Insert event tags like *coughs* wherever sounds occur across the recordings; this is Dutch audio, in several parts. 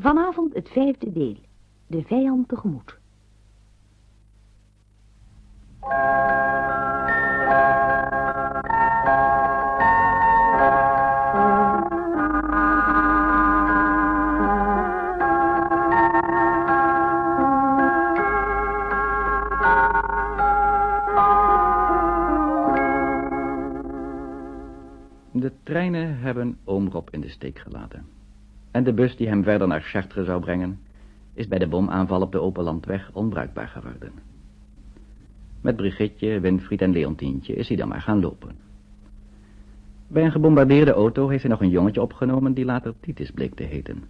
Vanavond het vijfde deel. De vijand tegemoet. De treinen hebben oom in de steek gelaten. En de bus die hem verder naar Chartres zou brengen... is bij de bomaanval op de open landweg onbruikbaar geworden. Met Brigitte, Winfried en Leontientje is hij dan maar gaan lopen. Bij een gebombardeerde auto heeft hij nog een jongetje opgenomen... die later Titus bleek te heten.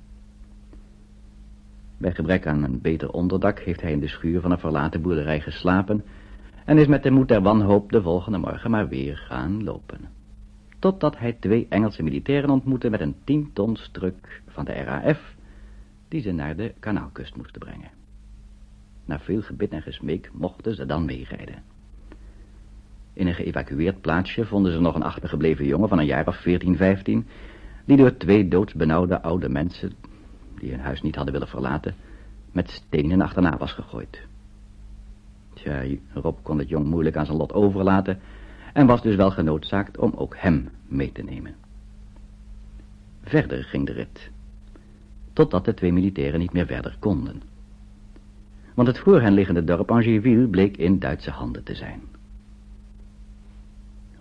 Bij gebrek aan een beter onderdak heeft hij in de schuur van een verlaten boerderij geslapen... en is met de moed der wanhoop de volgende morgen maar weer gaan lopen totdat hij twee Engelse militairen ontmoette met een tien tons truck van de RAF, die ze naar de kanaalkust moesten brengen. Na veel gebit en gesmeek mochten ze dan meerijden. In een geëvacueerd plaatsje vonden ze nog een achtergebleven jongen van een jaar of 14, 15, die door twee doodsbenauwde oude mensen, die hun huis niet hadden willen verlaten, met stenen achterna was gegooid. Tja, Rob kon het jong moeilijk aan zijn lot overlaten en was dus wel genoodzaakt om ook hem mee te nemen. Verder ging de rit, totdat de twee militairen niet meer verder konden. Want het voor hen liggende dorp Angéville bleek in Duitse handen te zijn.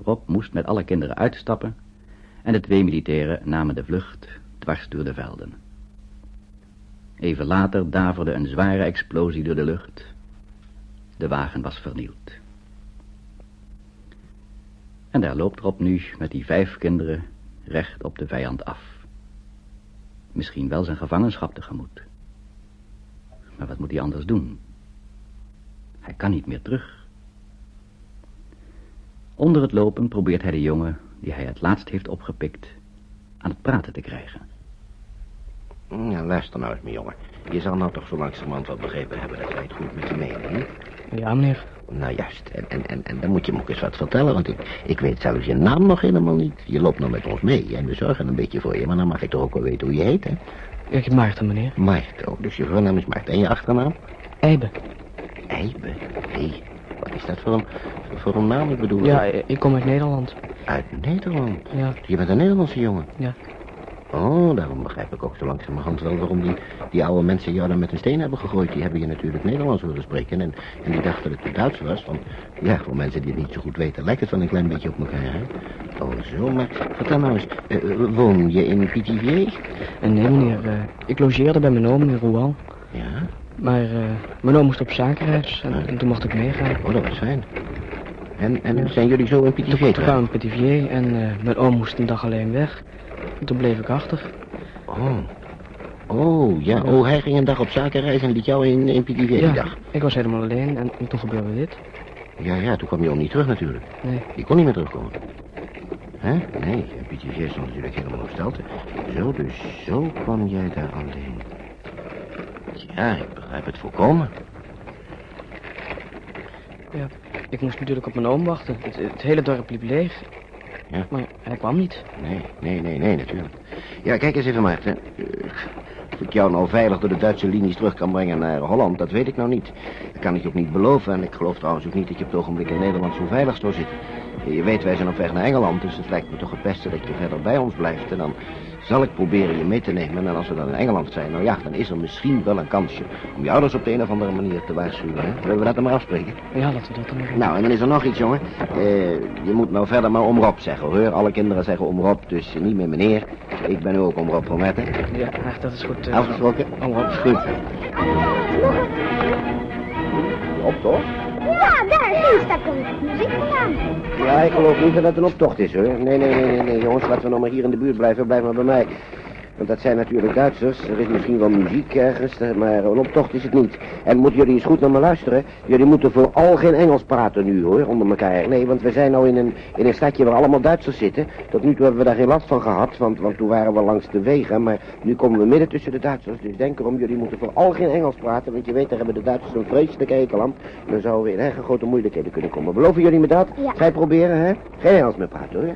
Rob moest met alle kinderen uitstappen en de twee militairen namen de vlucht dwars door de velden. Even later daverde een zware explosie door de lucht. De wagen was vernield. En daar loopt Rob nu met die vijf kinderen recht op de vijand af. Misschien wel zijn gevangenschap tegemoet. Maar wat moet hij anders doen? Hij kan niet meer terug. Onder het lopen probeert hij de jongen, die hij het laatst heeft opgepikt, aan het praten te krijgen. Ja, luister nou eens, mijn jongen. Je zal nou toch zo langzamerhand wel begrepen hebben dat wij het goed met je menen, hè? Ja, meneer. Nou juist, en, en, en, en dan moet je me ook eens wat vertellen, want ik, ik weet zelfs je naam nog helemaal niet. Je loopt nog met ons mee en we zorgen een beetje voor je, maar dan mag ik toch ook wel weten hoe je heet, hè? Ik Maarten, meneer. Maarten, oh, dus je voornaam is Maarten. En je achternaam? Eibe. Eibe? Hé, wat is dat voor een, voor een naam, ik bedoel? Ja, ik kom uit Nederland. Uit Nederland? Ja. Je bent een Nederlandse jongen? Ja. Oh, daarom begrijp ik ook zo langzamerhand wel waarom die, die oude mensen jou dan met een steen hebben gegooid. Die hebben je natuurlijk Nederlands willen spreken. En, en die dachten dat het Duits was. Want ja, voor mensen die het niet zo goed weten, lijkt het wel een klein beetje op elkaar, hè? Oh, zo, maar vertel nou eens, uh, woon je in Pithiviers? Uh, nee, meneer, uh, ik logeerde bij mijn oom in Rouen. Ja? Maar mijn oom moest op zakenreis en, en, toen mocht ik meegaan. Oh, dat was fijn. En, en zijn jullie zo in Pithiviers? Toen kwamen in Pithiviers en mijn oom moest een dag alleen weg. En toen bleef ik achter. Oh. Oh, ja. Oh, hij ging een dag op zakenreis en liet jou in, in Pithiviers ja, dag. ik was helemaal alleen en, en toen gebeurde dit. Ja, ja, toen kwam je ook niet terug natuurlijk. Nee. Je kon niet meer terugkomen. Hè? Nee, Pithiviers stond natuurlijk helemaal op stelte. Zo, dus zo kwam jij daar alleen. Ja, ik begrijp het volkomen. Ja, ik moest natuurlijk op mijn oom wachten. Het, het hele dorp liep leeg. Ja. Maar hij kwam niet. Nee, nee, nee, nee, natuurlijk. Ja, kijk eens even, Maarten. Of ik jou nou veilig door de Duitse linies terug kan brengen naar Holland, dat weet ik nou niet. Dat kan ik je ook niet beloven. En ik geloof trouwens ook niet dat je op het ogenblik in Nederland zo veilig zou zitten. Je weet, wij zijn op weg naar Engeland, dus het lijkt me toch het beste dat je verder bij ons blijft. En dan zal ik proberen je mee te nemen. En als we dan in Engeland zijn, nou ja, dan is er misschien wel een kansje om je ouders op de een of andere manier te waarschuwen. Hè? Willen we dat dan maar afspreken? Ja, laten we dat dan maar doen. Nou, en dan is er nog iets, jongen. Uh, je moet nou verder maar om Rob zeggen, hoor. Alle kinderen zeggen om Rob, dus niet meer meneer. Ik ben nu ook om Rob van Metten. Ja, dat is goed. Uh, Afgesproken? Om Rob. Goed. Op, toch? Ja, ik geloof niet dat het een optocht is, hoor. Nee, nee, nee, nee, nee, jongens, laten we nog maar hier in de buurt blijven. Blijf maar bij mij. Want dat zijn natuurlijk Duitsers. Er is misschien wel muziek ergens, maar een optocht is het niet. En moeten jullie eens goed naar me luisteren. Jullie moeten vooral geen Engels praten nu, hoor, onder elkaar. Nee, want we zijn nou in een, in een stadje waar allemaal Duitsers zitten. Tot nu toe hebben we daar geen last van gehad, want, want toen waren we langs de wegen. Maar nu komen we midden tussen de Duitsers. Dus denk erom, jullie moeten vooral geen Engels praten. Want je weet, daar hebben de Duitsers een vreselijke hekel aan. Dan zouden we in erg grote moeilijkheden kunnen komen. Beloven jullie me dat? Ja. Ga je proberen, hè? Geen Engels meer praten, hoor.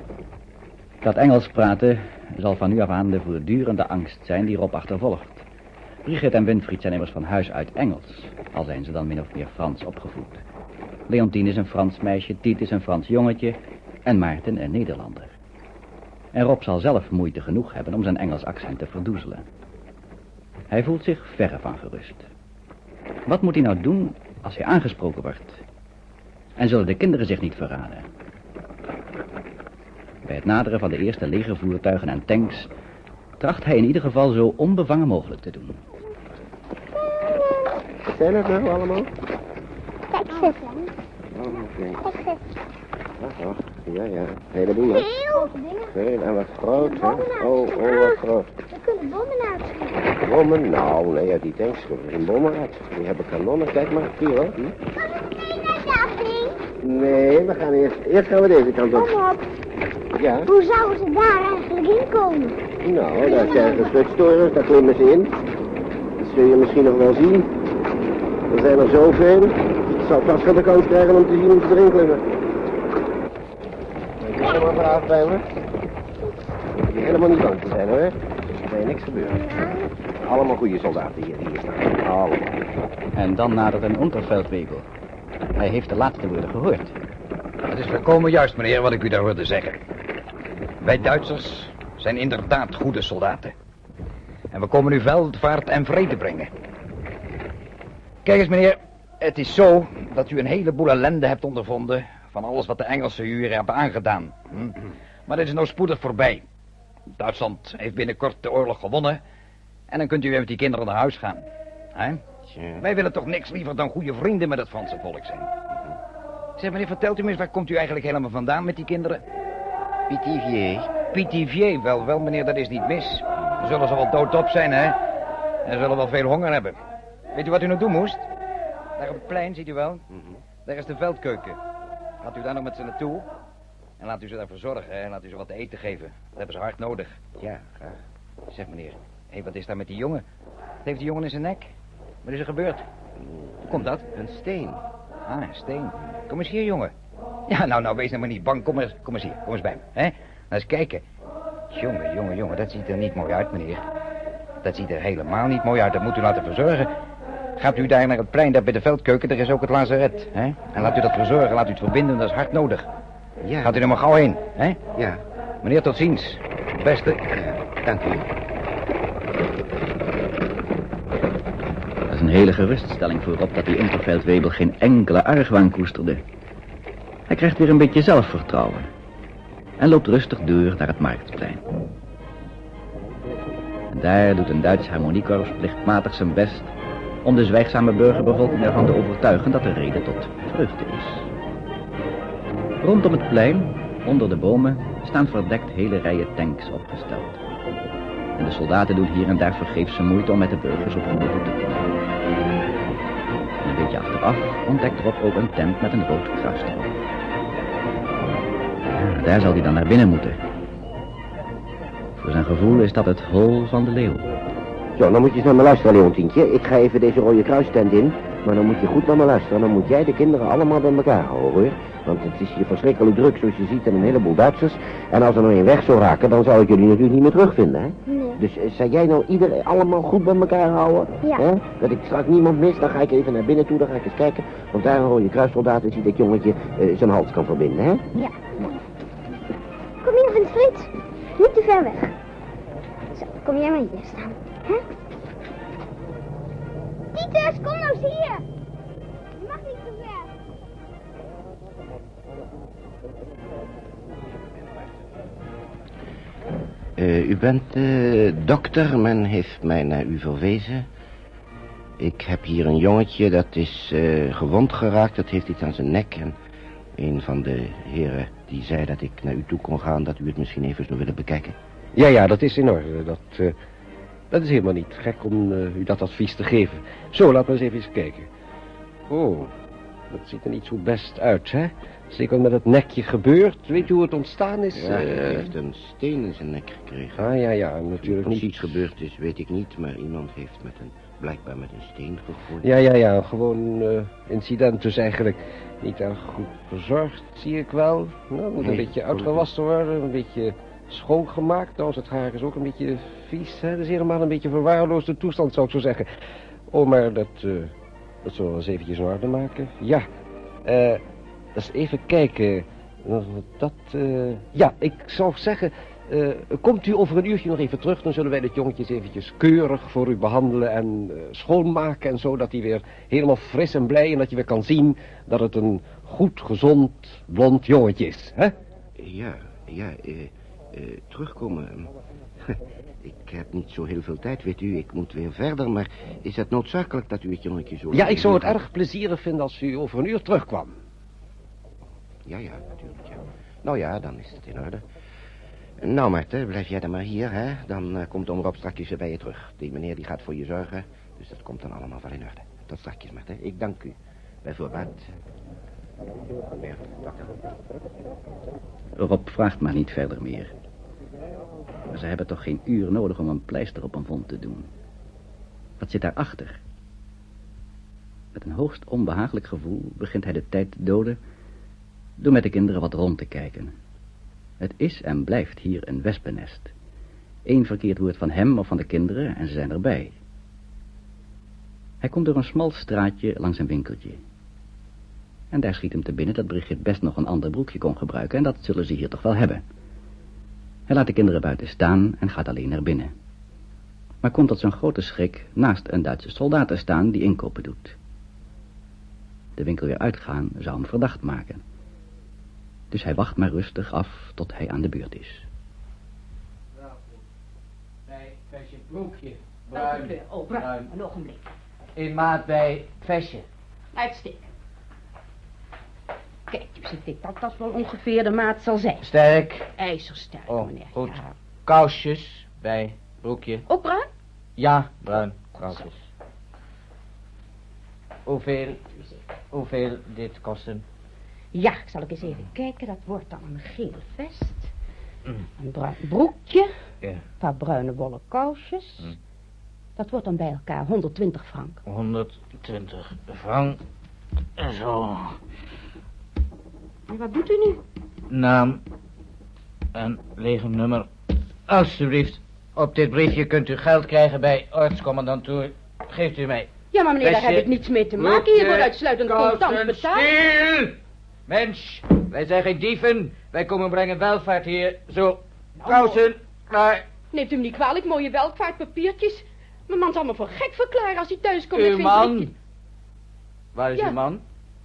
Dat Engels praten zal van nu af aan de voortdurende angst zijn die Rob achtervolgt. Brigitte en Winfried zijn immers van huis uit Engels, al zijn ze dan min of meer Frans opgevoed. Leontien is een Frans meisje, Tiet is een Frans jongetje en Maarten een Nederlander. En Rob zal zelf moeite genoeg hebben om zijn Engels accent te verdoezelen. Hij voelt zich verre van gerust. Wat moet hij nou doen als hij aangesproken wordt? En zullen de kinderen zich niet verraden? Bij het naderen van de eerste legervoertuigen en tanks... tracht hij in ieder geval zo onbevangen mogelijk te doen. Wat zijn het nou allemaal? Kijk eens. Oh. Kijk. Ja, ja. Een heleboel, hè? Heel dingen. Veel en wat groot, hè? Oh, oh, wat groot. We kunnen bommen uitschieten. Bommen? Nou, nee, ja, die tanks kunnen geen bommen uit. Die hebben kanonnen. Kijk maar, hier hoor. Hm? Nee, we gaan eerst... Eerst gaan we deze kant op. Kom op. Ja? Hoe zouden ze daar eigenlijk in komen? Nou, daar zijn geschutstorens, daar klimmen ze in. Dat zul je misschien nog wel zien. Er zijn er zoveel. Ik zal vast wel de kans krijgen om te zien hoe ze erin klimmen. Ik ga er maar me. Je helemaal niet bang te zijn hoor. Er is niks gebeuren. Allemaal goede soldaten hier, die hier staan. Allemaal. En dan nadert een Unterveldwebel. Hij heeft de laatste woorden gehoord. Het is volkomen juist, meneer, wat ik u daar hoorde zeggen. Wij Duitsers zijn inderdaad goede soldaten. En we komen u veldvaart en vrede brengen. Kijk eens, meneer. Het is zo dat u een heleboel ellende hebt ondervonden... van alles wat de Engelsen u hier hebben aangedaan. Hm? Maar dit is nou spoedig voorbij. Duitsland heeft binnenkort de oorlog gewonnen... en dan kunt u weer met die kinderen naar huis gaan. Hè? Wij willen toch niks liever dan goede vrienden met het Franse volk zijn. Zeg, meneer, vertelt u me eens, waar komt u eigenlijk helemaal vandaan met die kinderen? Pitivier. Pitivier, wel, wel, meneer, dat is niet mis. Dan zullen ze wel doodop zijn, hè? En zullen wel veel honger hebben. Weet u wat u nou doen moest? Daar op het plein, ziet u wel? Daar is de veldkeuken. Gaat u daar nog met ze naartoe? En laat u ze daar verzorgen, hè? En laat u ze wat te eten geven. Dat hebben ze hard nodig. Ja, graag. Zeg, meneer, hé, wat is daar met die jongen? Wat heeft die jongen in zijn nek? Wat is er gebeurd? Hoe komt dat? Een steen. Ah, een steen. Kom eens hier, jongen. Ja, nou, nou, wees nou maar niet bang. Kom eens, kom eens hier. Kom eens bij me, hè? Nou, eens kijken. Jongen, jongen, jongen, dat ziet er niet mooi uit, meneer. Dat ziet er helemaal niet mooi uit. Dat moet u laten verzorgen. Gaat u daar naar het plein, daar bij de veldkeuken, daar is ook het lazaret, hè? En laat u dat verzorgen, laat u het verbinden, dat is hard nodig. Ja. Gaat u er maar gauw heen, hè? Ja. Meneer, tot ziens. Het beste. ja. Dank u. Dat is een hele geruststelling voorop dat die Unterveldwebel geen enkele argwaan koesterde. Hij krijgt weer een beetje zelfvertrouwen. En loopt rustig door naar het marktplein. En daar doet een Duits harmoniekorps plichtmatig zijn best om de zwijgzame burgerbevolking ervan te overtuigen dat de reden tot vreugde is. Rondom het plein, onder de bomen, staan verdekt hele rijen tanks opgesteld. En de soldaten doen hier en daar vergeefse moeite om met de burgers op goede voet te komen. En een beetje achteraf ontdekt Rob ook een tent met een rood kruis erop. Daar zal hij dan naar binnen moeten. Voor zijn gevoel is dat het hol van de leeuw. Zo, dan moet je eens naar me luisteren, Leontientje. Ik ga even deze rode kruistent in. Maar dan moet je goed naar me luisteren. Dan moet jij de kinderen allemaal bij elkaar houden, hoor. Want het is hier verschrikkelijk druk, zoals je ziet, en een heleboel Duitsers. En als er nog één weg zou raken, dan zou ik jullie natuurlijk niet meer terugvinden, hè? Nee. Dus eh, zou jij nou iedereen allemaal goed bij elkaar houden? Ja. Hè? Dat ik straks niemand mis, dan ga ik even naar binnen toe, dan ga ik eens kijken. Want daar een rode kruissoldaat is die dat jongetje eh, zijn hals kan verbinden, hè? Ja. Winfried. Niet te ver weg. Zo, kom jij maar hier staan. Hè? Titus, kom nou eens hier. Je mag niet te ver. Eh, u bent eh, dokter, men heeft mij naar u verwezen. Ik heb hier een jongetje, dat is eh, gewond geraakt, dat heeft iets aan zijn nek. En een van de heren die zei dat ik naar u toe kon gaan, dat u het misschien even zou willen bekijken. Ja, ja, dat is in orde. Dat, eh, dat is helemaal niet gek om eh, u dat advies te geven. Zo, laat maar eens even eens kijken. Oh, dat ziet er niet zo best uit, hè? Zeker met het nekje gebeurd. Weet u hoe het ontstaan is? Ja, hij Eh, heeft een steen in zijn nek gekregen. Ah, ja, ja, natuurlijk niet. precies gebeurd is, weet ik niet, maar iemand heeft met een, blijkbaar met een steen gegooid. Ja, ja, ja, gewoon eh, incident dus eigenlijk. Niet erg goed verzorgd, zie ik wel. Nou, moet een beetje uitgewassen worden, een beetje schoongemaakt. Trouwens, het haar is ook een beetje vies. Hè? Het is helemaal een beetje verwaarloosde toestand, zou ik zo zeggen. Oh, maar dat, eh, dat zullen we eens eventjes in orde maken. Ja, eh, eens even kijken. Dat, eh, ja, ik zou zeggen... eh, komt u over een uurtje nog even terug... dan zullen wij dit jongetje eventjes keurig voor u behandelen... en eh, schoonmaken en zo... dat hij weer helemaal fris en blij... en dat je weer kan zien dat het een goed, gezond, blond jongetje is. Hè? Ja, ja, eh, terugkomen. *laughs* Ik heb niet zo heel veel tijd, weet u. Ik moet weer verder, maar is het noodzakelijk dat u het jongetje zo... Ja, ik zou het erg plezierig vinden als u over een uur terugkwam. Ja, ja, natuurlijk, ja. Nou ja, dan is het in orde. Nou, Marten, blijf jij dan maar hier, hè. Dan eh, komt Omroep straks weer bij je terug. Die meneer die gaat voor je zorgen, dus dat komt dan allemaal wel in orde. Tot straks, Marten. Ik dank u. Bij voorbaat. Rob vraagt maar niet verder meer. Maar ze hebben toch geen uur nodig om een pleister op een wond te doen. Wat zit daarachter? Met een hoogst onbehagelijk gevoel begint hij de tijd te doden... door met de kinderen wat rond te kijken. Het is en blijft hier een wespennest. Eén verkeerd woord van hem of van de kinderen en ze zijn erbij. Hij komt door een smal straatje langs een winkeltje. En daar schiet hem te binnen dat Brigitte best nog een ander broekje kon gebruiken... en dat zullen ze hier toch wel hebben. Hij laat de kinderen buiten staan en gaat alleen naar binnen. Maar komt tot zijn grote schrik naast een Duitse soldaat te staan die inkopen doet. De winkel weer uitgaan zou hem verdacht maken. Dus hij wacht maar rustig af tot hij aan de beurt is. Bij Vestje broekje. Bruin. Oh, bruin. Een ogenblik. In maat bij Vestje. Uitstek. Kijk, dus ik denk dat dat wel ongeveer de maat zal zijn. Sterk. IJzersterk, Oh, meneer. goed. Ja. Kousjes bij broekje. Ook bruin? Ja, bruin. Kousjes. Hoeveel, hoeveel dit kosten? Ja, ik zal ik eens even kijken. Dat wordt dan een geel vest. Mm. Een bruin broekje. Ja. Een paar bruine wollen kousjes. Mm. Dat wordt dan bij elkaar 120 frank. 120 frank. En zo. En wat doet u nu? Naam en nummer. Alsjeblieft. Op dit briefje kunt u geld krijgen bij ortscommandantour. Geeft u mij. Ja, maar meneer, daar heb ik niets mee te maken. Hier wordt uitsluitend contant betaald. Stil! Mens, wij zijn geen dieven. Wij komen brengen welvaart hier. Zo, Nou, kousen, klaar. Neemt u me niet kwalijk, mooie welvaartpapiertjes. Mijn man zal me voor gek verklaren als hij thuis komt. Uw man. briefje. Waar is Ja. uw man?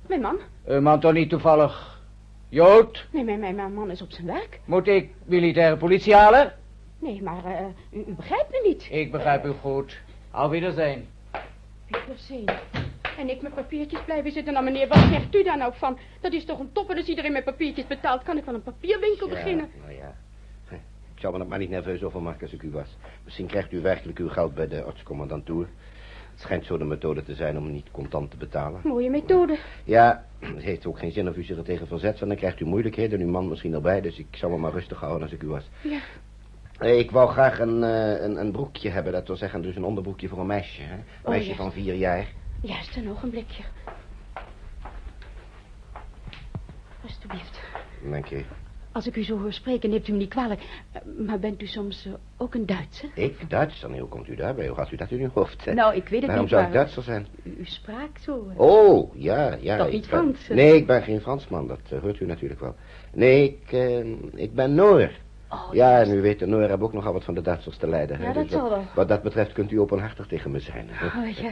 Mijn man? Uw man toch niet toevallig Jood? Nee, mijn, mijn, mijn man is op zijn werk. Moet ik militaire politie halen? Nee, maar eh, u, u begrijpt me niet. Ik begrijp u goed. Auf Wiedersehen. Pieterseen. En ik met papiertjes blijven zitten. Nou, meneer, wat zegt u daar nou van? Dat is toch een topper als iedereen met papiertjes betaalt. Kan ik van een papierwinkel beginnen? nou ja. *laughs* Ik zou me er maar niet nerveus over maken als ik u was. Misschien krijgt u werkelijk uw geld bij de artscommandantour. Het schijnt zo de methode te zijn om niet contant te betalen. Mooie methode. Ja, het heeft ook geen zin of u zich er tegen verzet, want dan krijgt u moeilijkheden. Uw man misschien erbij, dus ik zou me maar rustig houden als ik u was. Ja. Eh, Ik wou graag een, eh, een, een broekje hebben, dat wil zeggen dus een onderbroekje voor een meisje. Hè? Een Oh, meisje van vier jaar. Juist een ogenblikje. Alsjeblieft. Dank je. Als ik u zo hoor spreken, neemt u me niet kwalijk. Maar bent u soms eh, ook een Duitser? Ik, Duits? Dan hoe komt u daarbij? Hoe had u dat in uw hoofd? hè? Nou, ik weet het Waarom niet, zou ik Duitser zijn? U, u spraak zo. eh. Oh, ja, ja. Toch niet Frans? Nee, ik ben geen Fransman, dat eh, hoort u natuurlijk wel. Nee, ik, eh, ik ben Noor. Oh, ja, juist. en u weet, de Noor hebben ook nogal wat van de Duitsers te lijden. hè. Ja, dat Dus wat- zal wel. Wat dat betreft kunt u openhartig tegen me zijn. hè. Oh ja,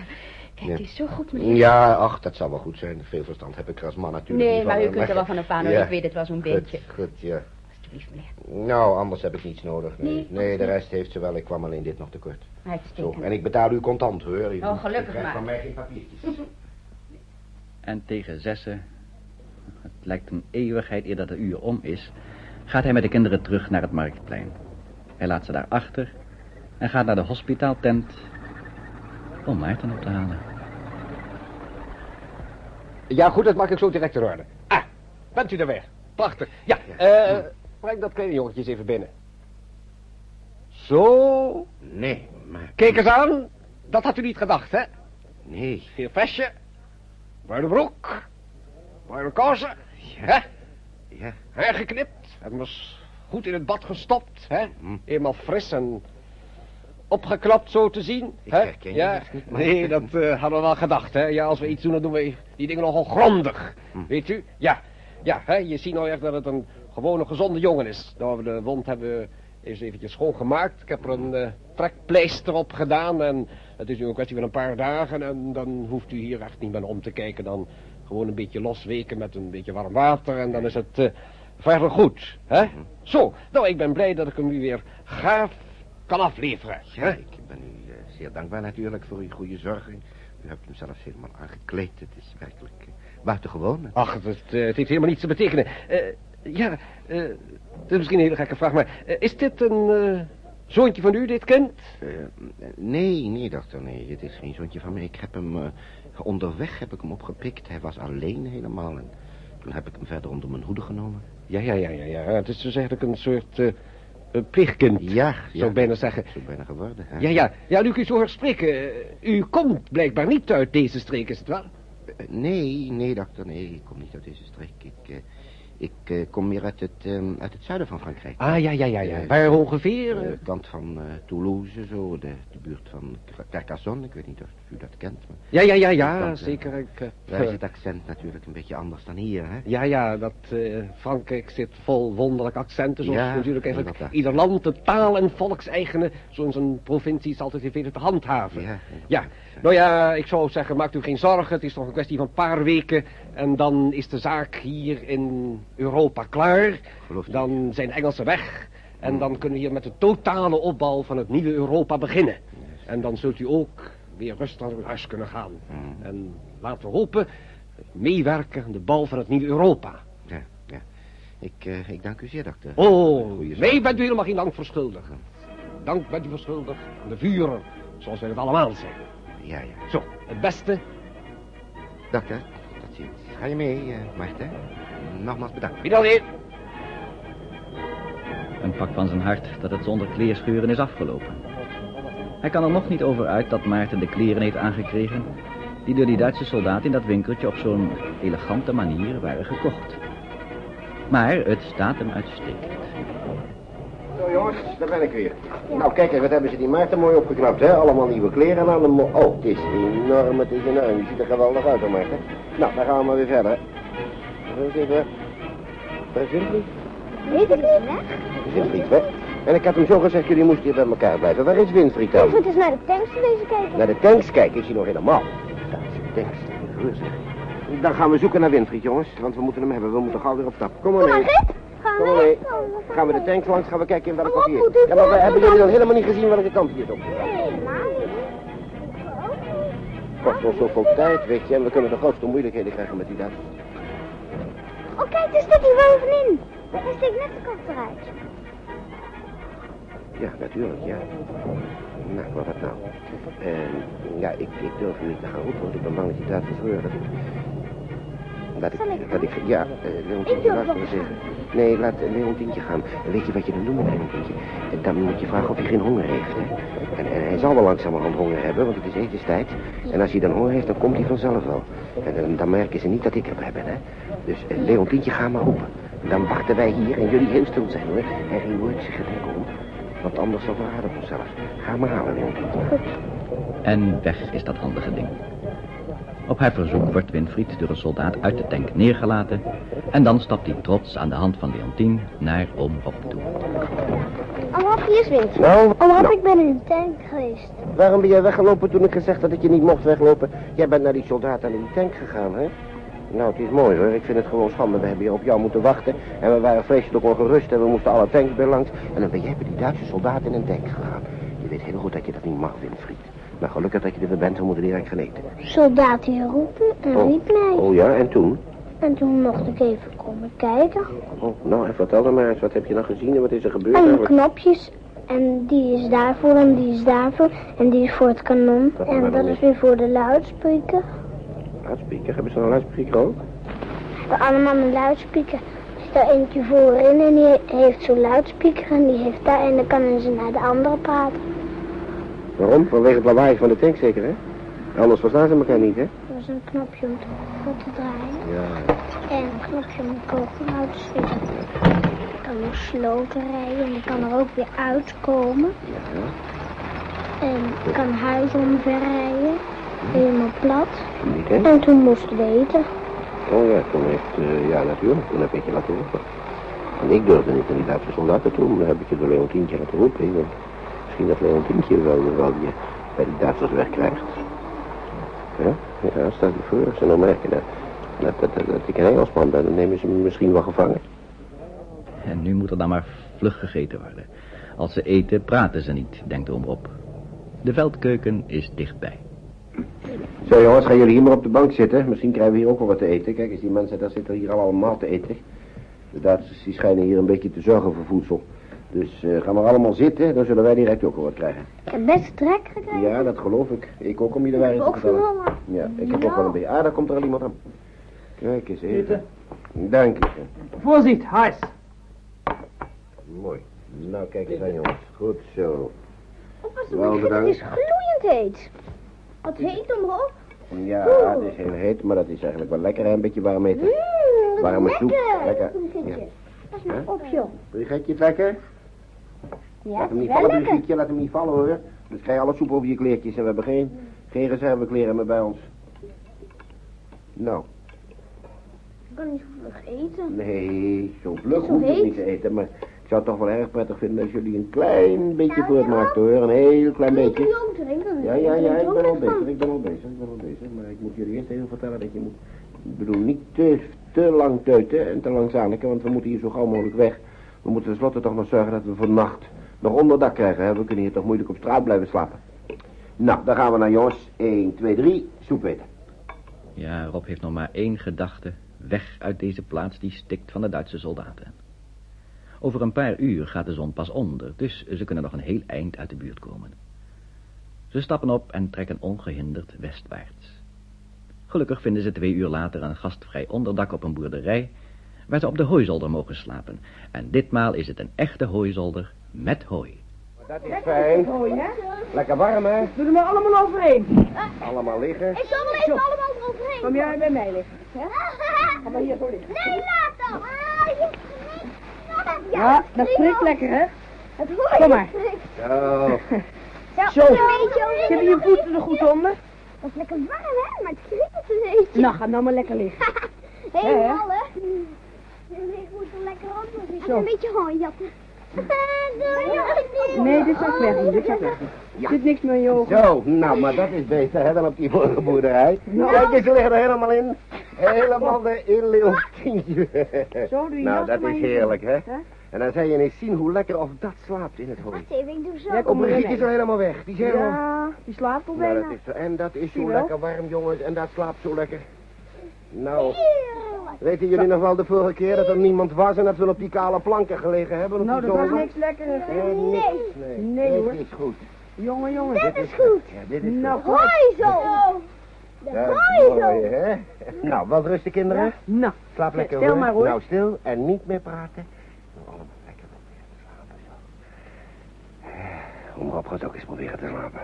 kijk, Ja. die is zo goed, meneer. Ja, ach, dat zal wel goed zijn. Veel verstand heb ik er als man natuurlijk Nee, niet maar van, u kunt er wel van een paar, hoor. Ja. Ik weet het wel zo'n beetje. Goed, ja. Alsjeblieft, meneer. Nou, anders heb ik niets nodig. Nee, Nee, nee, de rest heeft ze wel. Ik kwam alleen dit nog tekort. Zo, Uitstekend. en ik betaal u contant, hoor. U- Oh, gelukkig maar. van mij geen papiertjes. *laughs* En tegen zessen, het lijkt een eeuwigheid eer dat de uur om is, gaat hij met de kinderen terug naar het marktplein. Hij laat ze daar achter en gaat naar de hospitaaltent om Maarten op te halen. Ja, goed, dat maak ik zo direct in orde. Ah, bent u er weer? Prachtig. Ja, eh, breng dat kleine jongetje eens even binnen. Zo, Nee, maar... kijk eens aan. Dat had u niet gedacht, hè? Nee. Hier vestje, bruine broek, bruine kousen, hè? Ja. Haar geknipt, en dus goed in het bad gestopt, hè? Hm. Eenmaal fris en opgeknapt zo te zien. Ik herken je ja? best niet, maar- Nee, dat eh, hadden we wel gedacht, hè? Ja, als we iets doen, dan doen we die dingen nogal grondig. Hm. Weet u? Ja, ja, hè? je ziet nou echt dat het een gewone, gezonde jongen is. Nou, we de wond hebben eens eventjes schoongemaakt. Ik heb er een eh, trekpleister op gedaan en het is nu een kwestie van een paar dagen en dan hoeft u hier echt niet meer om te kijken. Dan gewoon een beetje losweken met een beetje warm water en dan is het eh, verder goed, hè? Zo, nou, ik ben blij dat ik hem nu weer gaaf kan afleveren. Ja, ik ben u eh, zeer dankbaar natuurlijk voor uw goede zorgen. U hebt hem zelfs helemaal aangekleed. Het is werkelijk uh, buitengewoon. Ach, het, eh, het heeft helemaal niets te betekenen. Eh, ja, eh, het is misschien een hele gekke vraag, maar eh, is dit een eh, zoontje van u, dit kind? Eh, nee, nee, dokter, nee. Het is geen zoontje van mij. Ik heb hem... eh, onderweg heb ik hem opgepikt. Hij was alleen helemaal. En toen heb ik hem verder onder mijn hoede genomen. Ja, ja, ja, ja, ja. Het is dus eigenlijk een soort eh, een pleegkind. Ja, Zou ik bijna zeggen. Zo bijna geworden, hè? Ja, ja. Ja, nu ik u zo hoor spreken. eh, u komt blijkbaar niet uit deze streek, is het wel? Eh, nee, nee, dokter, nee. Ik kom niet uit deze streek. Ik, eh, ik eh, kom meer uit het, ehm, uit het zuiden van Frankrijk. Ah, ja, ja, ja, ja. Eh, Waar ongeveer? De eh? kant van eh, Toulouse, zo. De, de buurt van Carcassonne. Ik weet niet of u dat kent, maar... Ja, ja, ja, ja, zeker. Ik, eh, Daar is *laughs* het accent natuurlijk een beetje anders dan hier, hè? Ja, ja, dat eh, Frankrijk zit vol wonderlijke accenten. Zoals Ja, natuurlijk eigenlijk ieder land de taal en volkseigene, zoals een provincie is altijd heeft weten te handhaven. Ja, Ja, nou ja, ik zou zeggen, maakt u geen zorgen. Het is nog een kwestie van een paar weken. En dan is de zaak hier in Europa klaar. Geloof? Dan zijn de Engelsen weg. En dan kunnen we hier met de totale opbouw van het nieuwe Europa beginnen. En dan zult u ook weer rustig naar uw huis kunnen gaan. Mm. En laten we hopen, meewerken aan de bouw van het nieuwe Europa. Ja, ja. Ik, eh, ik dank u zeer, dokter. Oh, nee, bent u helemaal geen dank verschuldigd. Dank bent u verschuldigd aan de vuren, zoals wij het allemaal zijn. Ja, ja. Zo, het beste. Dokter, tot ziens. Ga je mee, eh Marten? Nogmaals bedankt. Wie dan weer? Een pak van zijn hart dat het zonder kleerscheuren is afgelopen. Hij kan er nog niet over uit dat Maarten de kleren heeft aangekregen... die door die Duitse soldaat in dat winkeltje op zo'n elegante manier waren gekocht. Maar het staat hem uitstekend. Zo jongens, daar ben ik weer. Nou kijk eens, wat hebben ze die Maarten mooi opgeknapt, hè? Allemaal nieuwe kleren aan. Mo- oh, het is enorm, het is enorm. Je ziet er geweldig uit, hoor, Maarten. Nou, dan gaan we maar weer verder. Even... Waar is Winfried? Weet ik niet, hè? Winfried, hè? En ik had hem zo gezegd, jullie moesten hier bij elkaar blijven. Waar is Winfried dan? Wilfried is naar de tanks geweest kijken. Naar de tanks kijken, is hij nog helemaal. Daar is tanks, zeg. Dan gaan we zoeken naar Winfried, jongens. Want we moeten hem hebben, we moeten gauw weer op stap. Kom maar Kom maar, mee. Kom mee. Gaan we de tanks langs, gaan we kijken in welke kant hier. Ja, maar we hebben jullie dan helemaal niet gezien welke kant hier is op. Kost ons zoveel tijd, weet je. En we kunnen de grootste moeilijkheden krijgen met die dat. Oh, kijk, er staat hier bovenin. Hij steekt net de kop eruit. Ja, natuurlijk, ja. Nou, maar wat nou? Eh, ja, ik, ik durf hem niet te gaan roepen, want ik ben bang dat hij daar. Dat ik... Dat ik, ja, uh, Ik durf wel even. Nee, laat Leontientje gaan. Weet je wat je dan doet met Leontientje? En dan moet je vragen of hij geen honger heeft. En, hij zal wel langzamerhand honger hebben, want het is etenstijd. En als hij dan honger heeft, dan komt hij vanzelf wel. En dan, dan merken ze niet dat ik hem heb, hè. Dus uh, Leontientje, ga maar roepen. En dan wachten wij hier en jullie heel stil zijn, hoor. En geen woord zeggen tegen om. Want anders dan verraden we onszelf. Ga maar halen, Leontientje. En weg is dat handige ding. Op haar verzoek wordt Winfried door een soldaat uit de tank neergelaten... en dan stapt hij trots aan de hand van Leontien naar oom Rob toe. Oh, Rob, hier is Wind. Nou, Oh, Rob, nou, ik ben in de tank geweest. waarom ben jij weggelopen toen ik gezegd had dat je niet mocht weglopen? Jij bent naar die soldaat en in die tank gegaan, hè? Nou, het is mooi hoor. Ik vind het gewoon schande. We hebben hier op jou moeten wachten. En we waren vreselijk ongerust en we moesten alle tanks bij langs. En dan ben jij bij die Duitse soldaat in een tank gegaan. Je weet heel goed dat je dat niet mag, Winfried. Maar gelukkig dat je er weer bent, we moeten direct gaan eten. Soldaat hier roepen en Oh. riep mij. Oh ja, en toen? En toen mocht ik even komen kijken. Oh, nou, en vertel dan maar eens. Wat heb je nou gezien en wat is er gebeurd En eigenlijk? knopjes. En die is daarvoor en die is daarvoor. En die is voor het kanon. Dat En dat is weer voor de luidspreker. Luidspreker? Hebben ze nou een luidspreker ook? We hebben allemaal een luidspreker. Er zit daar eentje voorin en die heeft zo'n luidspreker en die heeft daar en dan kunnen ze naar de andere praten. Waarom? Vanwege het lawaai van de tank zeker, hè? Anders verstaan ze elkaar niet, hè? Dat is een knopje om te, te draaien. Ja. En een knopje om de kogel uit te schieten. Ik kan nog sloten rijden en ik kan er ook weer uitkomen. Ja, En ik kan huis omverrijden. Helemaal plat. niet hè? En toen moesten we eten. Oh ja, toen heeft, eh, ja natuurlijk, toen heb ik je laten roepen. En ik durfde niet naar die Duitse soldaten toe, dan heb ik je door Leontientje laten roepen. Misschien dat Leontientje wel, wel je bij die Duitsers wegkrijgt. Ja, ja, stel je voor, ze nou merken dat, dat, dat, dat, ik een Engelsman ben, dan nemen ze me misschien wel gevangen. En nu moet er dan maar vlug gegeten worden. Als ze eten, praten ze niet, denkt oom Rob. De veldkeuken is dichtbij. Zo jongens, gaan jullie hier maar op de bank zitten. Misschien krijgen we hier ook wel wat te eten. Kijk eens, die mensen daar zitten hier al allemaal te eten. De Duitsers die schijnen hier een beetje te zorgen voor voedsel. Dus eh, gaan we allemaal zitten, dan zullen wij direct ook wel wat krijgen. Ik heb best trek gekregen. Ja, dat geloof ik. Ik ook om je te ook vertellen. veel honger. Ja, ik heb ook wel een beetje... Ah, daar komt er al iemand aan. Kijk eens even. Dank je. Voorzicht, Hais. Mooi. Nou, kijk eens aan jongens. Goed zo. Oppas, Wel het bedankt. is gloeiend heet. Wat heet omhoog? Ja, het is heel heet, maar dat is eigenlijk wel lekker, hè? Een beetje warm eten. Dat Warme is soep. lekker. Lekker. Ja. Pas maar op, joh. Brigitte, het lekker? Ja, laat hem niet vallen. Brigitte. Laat hem niet vallen, hoor. Dus krijg je alle soep over je kleertjes en we hebben geen, geen reservekleren meer bij ons. Nou, Ik kan niet zo vlug eten. nee, zo vlug Zo het heet? niet te eten, maar ik zou het toch wel erg prettig vinden als jullie een klein beetje voortmaakten, hoor. Een heel klein beetje. je ook drinken? Ja, ja, ja, ik ben al bezig, ik ben al bezig, ik ben al bezig. Maar ik moet jullie eerst even vertellen dat je moet, ik bedoel, niet te, te lang teuten en te lang zaniken, want we moeten hier zo gauw mogelijk weg. We moeten tenslotte toch nog zorgen dat we vannacht nog onderdak krijgen. We kunnen hier toch moeilijk op straat blijven slapen. Nou, dan gaan we naar jongens. 1, 2, 3, soep eten. Ja, Rob heeft nog maar één gedachte. Weg uit deze plaats die stikt van de Duitse soldaten. Over een paar uur gaat de zon pas onder, dus ze kunnen nog een heel eind uit de buurt komen. Ze stappen op en trekken ongehinderd westwaarts. Gelukkig vinden ze twee uur later een gastvrij onderdak op een boerderij, waar ze op de hooizolder mogen slapen. En ditmaal is het een echte hooizolder met hooi. Dat is fijn. Lekker warm, hè? Doe er maar allemaal overheen. Allemaal liggen. Ik zal wel even allemaal eroverheen. Kom jij bij mij liggen. *laughs* Ga maar hier zo liggen. Nee, laat dan. Ah. Ja, dat prikt lekker, hè? Het hoor Kom maar. Zo. Zo. Zitten je voeten er goed onder? Dat is lekker warm, hè? Maar het kriebelt een beetje. Nou, ga nou maar lekker liggen. *laughs* Helemaal, hè? Ik moet er lekker. Zo. Een beetje hooijatten. *laughs* Nee, dit ik wegdoen, dit wegdoen. Ja. Zit niks meer in je ogen. Zo, nou, maar dat is beter hè, dan op die vorige boerderij. Nou. Kijk eens, ze liggen er helemaal in. Helemaal de in Leontientje. Zo, doe je Nou, dat is heerlijk, hè? En dan zou je eens zien hoe lekker of dat slaapt in het hooi. Wacht even, ik doe zo. Ja, Oh, kom maar Brigitte is al helemaal weg. Die is helemaal... Ja, die slaapt al Nou, bijna. dat is, zo- en dat is zo lekker warm, jongens. En dat slaapt zo lekker. Nou, weten jullie nog wel de vorige keer dat er niemand was en dat we op die kale planken gelegen hebben? Nou, dat was niks lekker. Eh, nee. Nee, Dit hoor. is goed. Jongen, jongen. Dit is goed. Ja, dit is Nou, goed. Hoi zo. Dat is mooi, hè? Nou, wat rusten, kinderen? Ja, nou. Slaap lekker, Stil maar, hoor. Nou, stil en niet meer praten. Nou, allemaal lekker proberen te slapen, zo. Eh, Om Rob gaat ook eens proberen te slapen.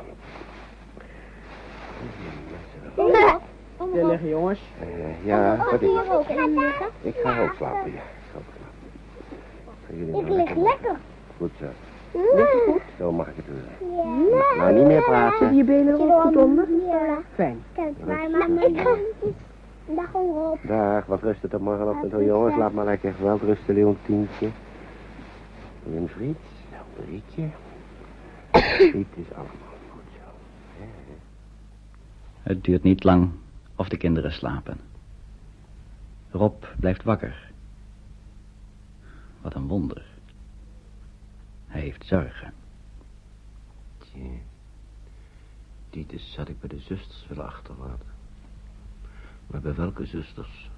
Stil liggen, jongens. Eh, ja, wat ook in liggen. Ik ga ook slapen, ja. Ik ga ook slapen. Ik nou lig lekker. Goed zo. Lig je goed? Zo mag ik het doen. Ja. Nou, niet meer Zitten praten. je benen er ook goed onder? Ja. Fijn. Maar. Ik ga. Dag Rob. Dag, wat rust het op morgenochtend, hoor, jongens. Laat maar lekker wel rusten, Leontientje. Winfried, Rietje. Dit *coughs* is allemaal goed zo. Het duurt niet lang of de kinderen slapen. Rob blijft wakker. Wat een wonder. Hij heeft zorgen. Tje. Titus had ik bij de zusters willen achterlaten. Maar bij welke zusters?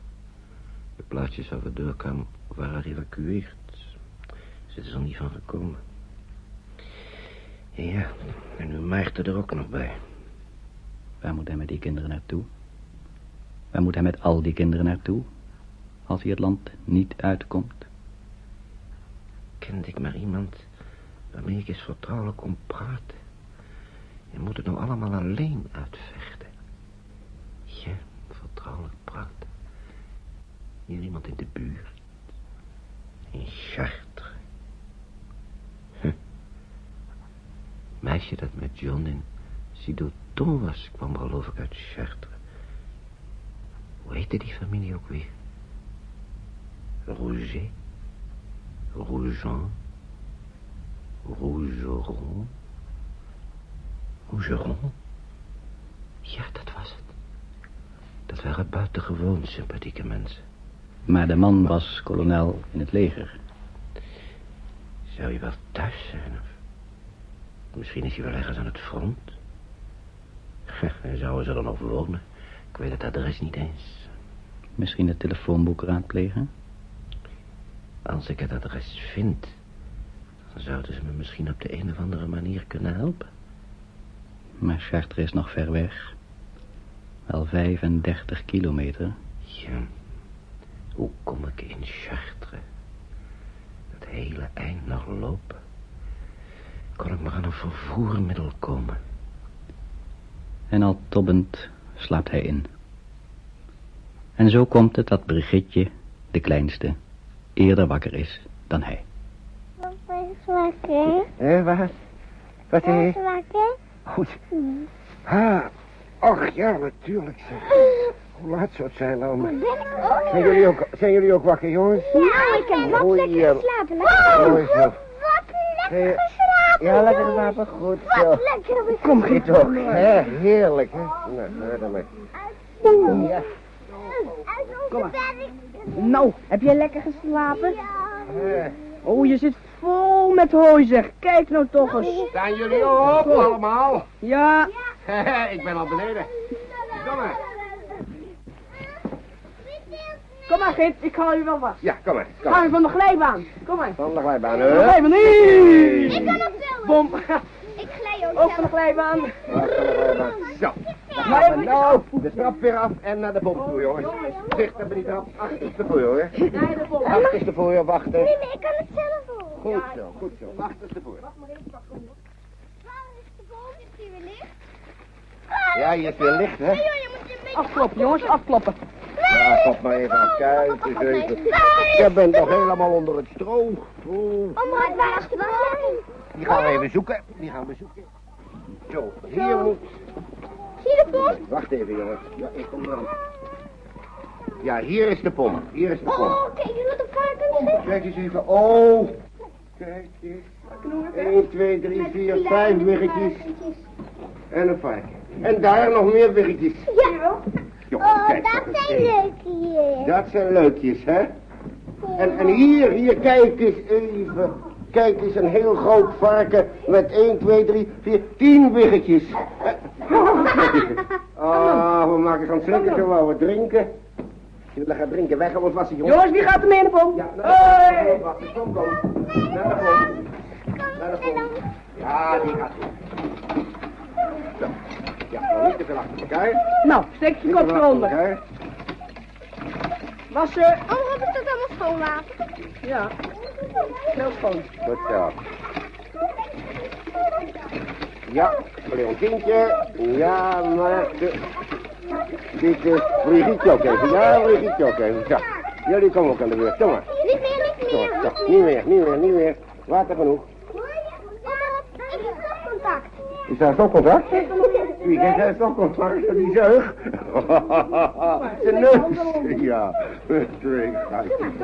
De plaatsjes waar we doorkwamen waren geëvacueerd. Ze is er niet van gekomen. Ja, en nu Maarten er ook nog bij. Waar moet hij met die kinderen naartoe? Waar moet hij met al die kinderen naartoe? Als hij het land niet uitkomt? Kende ik maar iemand waarmee ik eens vertrouwelijk kon praten. Je moet het nou allemaal alleen uitvechten. Ja, vertrouwelijk praten. Hier iemand in de buurt. In Chartres. Huh. Meisje dat met John in Sidoton was, kwam geloof ik uit Chartres. Hoe heette die familie ook weer? Rouget? Rougeon? Rougeron? Rougeron? Ja, dat was het. Dat waren buitengewoon sympathieke mensen. Maar de man was kolonel in het leger. Zou hij wel thuis zijn? Of misschien is hij wel ergens aan het front. En *laughs* zouden ze dan nog wonen? Ik weet het adres niet eens. Misschien het telefoonboek raadplegen? Als ik het adres vind... dan zouden ze me misschien op de een of andere manier kunnen helpen. Maar Chartres is nog ver weg. Wel 35 kilometer. Ja. Hoe kom ik in Chartres? Dat hele eind nog lopen. Kon ik maar aan een vervoermiddel komen. En al tobbend slaapt hij in. En zo komt het dat Brigitte, de kleinste, eerder wakker is dan hij. Papa is wakker. Hé, wat? Wat is is wakker. Goed. Ah, och ja, natuurlijk. Zeg. Hoe laat zou het zijn? Ben ik ook? Zijn jullie ook, zijn jullie ook wakker, jongens? Ja, ik heb wat lekker geslapen. Zo. Wat lekker geslapen. Ja, lekker slapen. Goed zo. Wat lekker Kom, Giet ook. Hè, heerlijk, hè? Nou. Ja. Kom maar. Nou, heb jij lekker geslapen? Eh, Oh, je zit vol met hooi zeg. Kijk nou toch eens. Staan jullie op, allemaal? Ja, *laughs* ik ben al beneden. Kom maar. Kom maar Git, ik haal je wel vast. Ja, kom maar. Kom Ga maar. je van de glijbaan. Kom maar. Van de glijbaan, Van de hè? glijbaan, nee. Ik kan ook zelf. Bom. Ik glij ook Ook van de zelf. glijbaan. Van de. Zo. Dan gaan we nou de trap weer af en naar de bom toe, jongens. Dichter bij die trap. Achterste voor, hoor. Achterste voor, joh, wachten. Nee, nee, ik kan het zelf ook. Goed zo, goed zo. Achterste voor. Waar is de boom? Is die weer licht? Ja, hier is weer licht, hè? Nee, joh, je moet je een beetje... Afkloppen, jongens, afkloppen. Ja, stop maar even aan. Kijk eens even. Je bent nog helemaal onder het stro. Oma, is de boom? Die gaan we even zoeken. Die gaan we zoeken. Zo, hier moet... Zie je de boom? Wacht even, jongens. Ja, ik kom eraan. Ja, hier is de pom. Hier is de pom. Oh, kijk eens wat een varkens zit. Kijk eens even. Oh. Kijk eens. 1, 2, 3, 4, 5 wiggetjes. En een varken. En daar nog meer wiggetjes. Ja. Jongens, Oh, kijk dat zijn hier. Dat zijn leukjes, hè? En, en hier, hier, kijk eens even. Kijk eens, een heel groot varken met 1, 2, 3, 4, 10 wiggetjes. Ah, we maken zo'n slikker, zo wou we drinken. Jullie gaan drinken weg, anders was hij jongens. Jongens, wie gaat er mee? Ja, naar Hoi. de wachten. Kom, kom. Naar de boom. Naar de boom. Ja, die gaat. Zo. Ja, nou niet te veel achter elkaar. Nou, steek je kop eronder. Wassen. Oh, heb ik dat allemaal schoonlaten? Ja, heel schoon. Goed zo. Ja, Leon kindje. Ja, maar... de- Dit is Brigitte ook even. Ja, Brigitte ook even. Zo. Jullie komen ook aan de beurt. Kom maar. Niet meer, niet Kom meer. maar. Niet meer, niet meer, niet meer. Water genoeg. Oma, ik heb stopcontact. Is daar stopcontact? Wie kent daar stopcontact? Die zeug? Zijn neus. Ja. Doe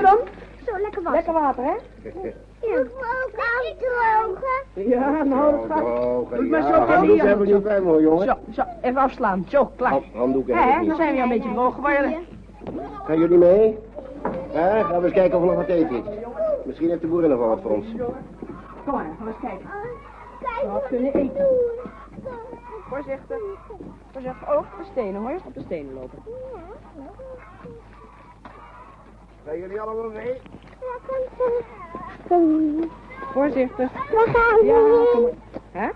dan. Zo, lekker wassen. Lekker water, hè? Ja. Moet me ook afdrogen. Ja, nou, dat gaat. Drogen, Doe maar zo Handdoek hier. hebben we niet bij me, jongen. Zo, zo, even afslaan. Zo, klaar. Hand- Handdoeken Hé, heb dan zijn we een beetje droog geworden. Gaan jullie mee? Ja, gaan we eens kijken of er nog wat eten is. Misschien heeft de boer nog wel wat voor ons. Kom maar, gaan we eens kijken. Kijk Wat kunnen eten? Voorzichtig. Voorzichtig. Oh, op de stenen hoor. Op de stenen lopen. Gaan jullie allemaal mee? Voorzichtig. We gaan Ja, weer. kom maar. Hè?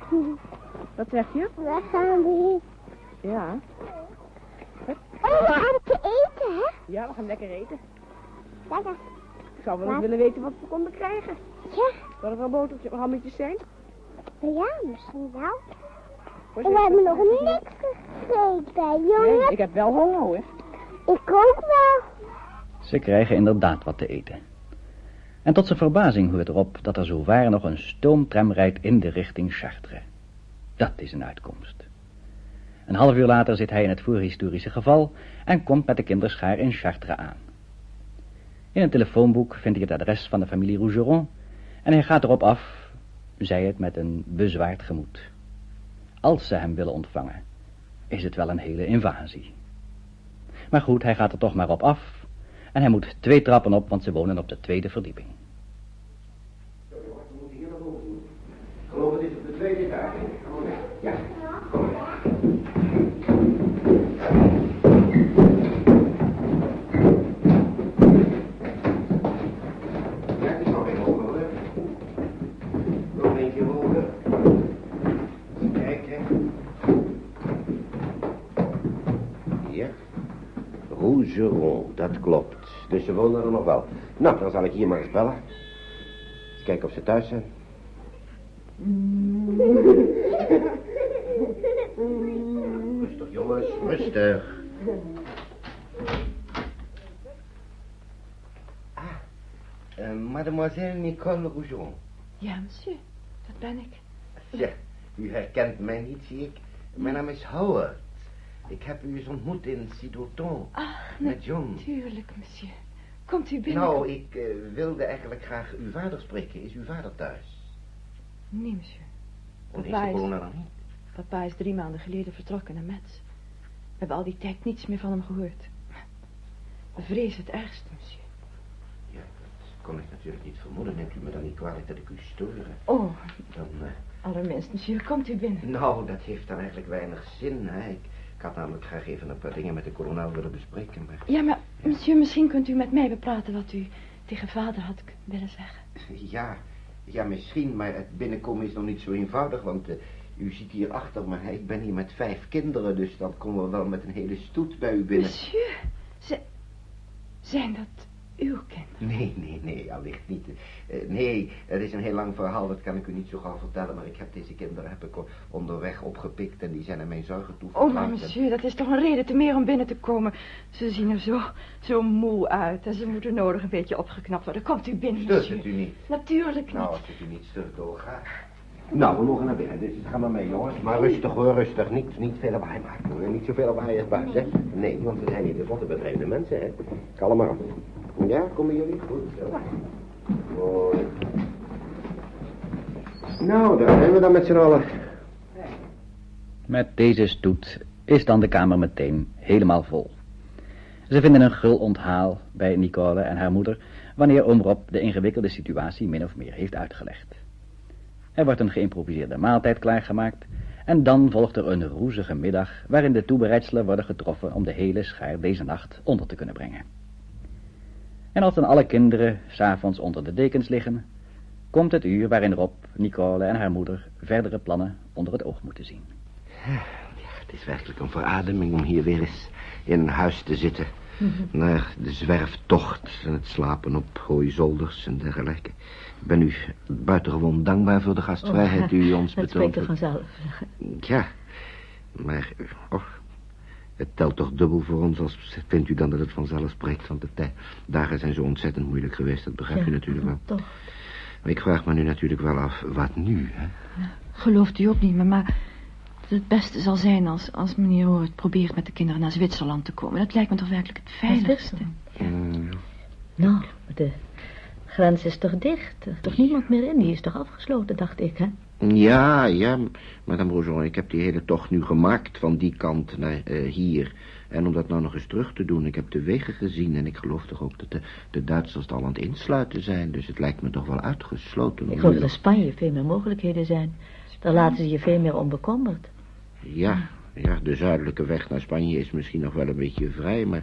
Wat zeg je? We gaan weer. Ja. Oh, we gaan te eten, hè? Ja, we gaan lekker eten. Lekker. Ik zou wel eens willen weten wat we konden krijgen. Ja. Wat er wel botertjes, hammetjes zijn. Ja, misschien wel. We hebben nog niks gegeten, Nee, jongen. ik heb wel honger hoor. Ik ook wel. Ze krijgen inderdaad wat te eten. En tot zijn verbazing hoort erop dat er zowaar nog een stoomtram rijdt in de richting Chartres. Dat is een uitkomst. Een half uur later zit hij in het voorhistorische geval en komt met de kinderschaar in Chartres aan. In een telefoonboek vindt hij het adres van de familie Rougeron en hij gaat erop af, zij het met een bezwaard gemoed. Als ze hem willen ontvangen, is het wel een hele invasie. Maar goed, hij gaat er toch maar op af en hij moet twee trappen op, want ze wonen op de tweede verdieping. Jongens, we moeten Rougeron, dat klopt. Dus ze wonen er nog wel. Nou, dan zal ik hier maar eens bellen. Eens kijken of ze thuis zijn. Rustig, jongens, rustig. Ah, eh, mademoiselle Nicole Rougeron. Ja, monsieur. Dat ben ik. Ja, u herkent mij niet, zie ik. Mijn naam is Howard. Ik heb u eens ontmoet in Sidoton. Ach, Met John. natuurlijk, monsieur. Komt u binnen? Nou, ik eh, wilde eigenlijk graag uw vader spreken. Is uw vader thuis? Nee, monsieur. Is Papa de is- nog niet? Papa is drie maanden geleden vertrokken naar Metz. We hebben al die tijd niets meer van hem gehoord. We vrezen het ergste, monsieur. Ja, dat kon ik natuurlijk niet vermoeden. Neemt u me dan niet kwalijk dat ik u storen? Oh, Dan, eh, allerminst, monsieur. Komt u binnen. nou, dat heeft dan eigenlijk weinig zin, hè. Ik had namelijk graag even een paar dingen met de kolonel willen bespreken, maar... Ja, maar, monsieur, misschien kunt u met mij bepraten wat u tegen vader had willen zeggen. Ja, ja, misschien, maar het binnenkomen is nog niet zo eenvoudig, want eh, u ziet hier achter me, ik ben hier met vijf kinderen, dus dan komen we wel met een hele stoet bij u binnen. Monsieur, ze... zijn dat uw kinderen? Nee, nee, nee, allicht niet. Eh, nee, het is een heel lang verhaal, dat kan ik u niet zo gauw vertellen, maar ik heb deze kinderen heb ik onderweg opgepikt en die zijn aan mijn zorgen Oh, toevertrouwd. maar en- monsieur, dat is toch een reden te meer om binnen te komen. Ze zien er zo, zo moe uit en ze moeten nodig een beetje opgeknapt worden. Komt u binnen, Sturt monsieur. het u niet? Natuurlijk niet. Nou, als het u niet sturt, dolgraag. Nou, we mogen naar binnen, dus ga maar mee, jongens. Maar rustig hoor, rustig. Niet, niet veel lawaai maken, hoor. Niet zoveel lawaai als buiten, hè. Nee, want we zijn hier de vlotte bedreven mensen, hè. Kalm maar. Ja, komen jullie? Goed, zo. Mooi. Nou, daar zijn we dan met z'n allen. Met deze stoet is dan de kamer meteen helemaal vol. Ze vinden een gul onthaal bij Nicole en haar moeder... wanneer oom Rob de ingewikkelde situatie min of meer heeft uitgelegd. Er wordt een geïmproviseerde maaltijd klaargemaakt... en dan volgt er een roezige middag... waarin de toebereidselen worden getroffen om de hele schaar deze nacht onder te kunnen brengen. En als dan alle kinderen s'avonds onder de dekens liggen... komt het uur waarin Rob, Nicole en haar moeder... verdere plannen onder het oog moeten zien. Het is werkelijk een verademing om hier weer eens in een huis te zitten. Na de zwerftocht en het slapen op hooie zolders en dergelijke. Ik ben u buitengewoon dankbaar voor de gastvrijheid die u ons *laughs* Dat spreekt betoont. er vanzelf. Ja, maar och, het telt toch dubbel voor ons als vindt u dan dat het vanzelf spreekt. Want de tij- dagen zijn zo ontzettend moeilijk geweest, dat begrijpt u natuurlijk wel. Toch. Maar ik vraag me nu natuurlijk wel af, wat nu, hè? Gelooft u ook niet, maar, het beste zal zijn als, als meneer Hoort probeert met de kinderen naar Zwitserland te komen. Dat lijkt me toch werkelijk het veiligste. Mm, Nou, de grens is toch dicht? Er is toch niemand meer in? Die is toch afgesloten, dacht ik, hè? Ja, ja, madame Rojon, ik heb die hele tocht nu gemaakt van die kant naar eh, hier. En om dat nou nog eens terug te doen, ik heb de wegen gezien en ik geloof toch ook dat de, de Duitsers het al aan het insluiten zijn. Dus het lijkt me toch wel uitgesloten. Ik geloof dat in Spanje veel meer mogelijkheden zijn. Daar laten ze je veel meer onbekommerd. Ja, ja, de zuidelijke weg naar Spanje is misschien nog wel een beetje vrij, maar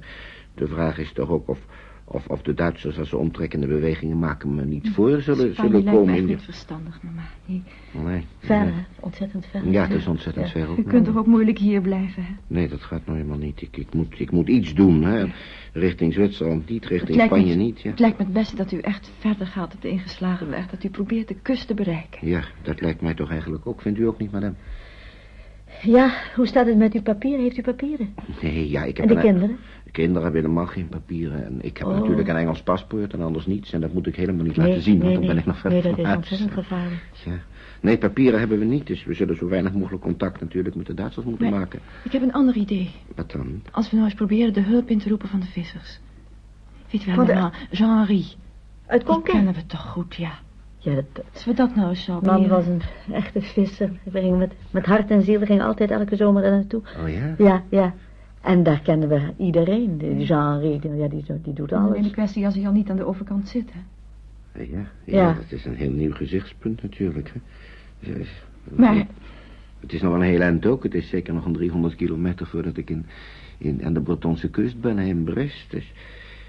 de vraag is toch ook of, of, of de Duitsers als ze omtrekkende bewegingen maken me niet voor zullen, Spanje zullen me komen. in niet verstandig, mama. Nee. Nee, Ver, nee. Ontzettend ver. Ja, het is ontzettend Ja. ver ook. U kunt toch ook moeilijk hier blijven, hè? Nee, dat gaat nou helemaal niet. Ik, ik, moet, ik moet iets doen, hè. Richting Zwitserland niet, richting me- Spanje niet, ja. Het lijkt me het beste dat u echt verder gaat op de ingeslagen weg. Dat u probeert de kust te bereiken. Ja, dat lijkt mij toch eigenlijk ook. Vindt u ook niet, madame? Ja, hoe staat het met uw papieren? Heeft u papieren? Nee, ja, ik heb... En de kinderen? De kinderen hebben helemaal geen papieren. En ik heb Oh. natuurlijk een Engels paspoort en anders niets. En dat moet ik helemaal niet Nee, laten zien, want nee, dan ben ik nog ver Nee, dat is ontzettend gevaarlijk. Ja. Nee, papieren hebben we niet, dus we zullen zo weinig mogelijk contact natuurlijk met de Duitsers moeten maken. Ik heb een ander idee. Wat dan? Als we nou eens proberen de hulp in te roepen van de vissers. Weet je wel, Van de- Jean-Henri. Uit Die Conquet? kennen we toch goed, ja. Ja, dat, dat Als we dat nou eens zouden man was een echte visser. We gingen met, met hart en ziel, we gingen altijd elke zomer daar naartoe. Oh ja? Ja, ja. En daar kennen we iedereen. Die Jean-Henri, die- ja, die, die doet Alleen alles. de kwestie als hij al niet aan de overkant zit, hè. Ja, ja, Ja. dat is een heel nieuw gezichtspunt natuurlijk. Hè. Maar Het is nog wel een heel eind ook. Het is zeker nog een 300 kilometer voordat ik in, in, aan de Bretonse kust ben, in Brest. Dus.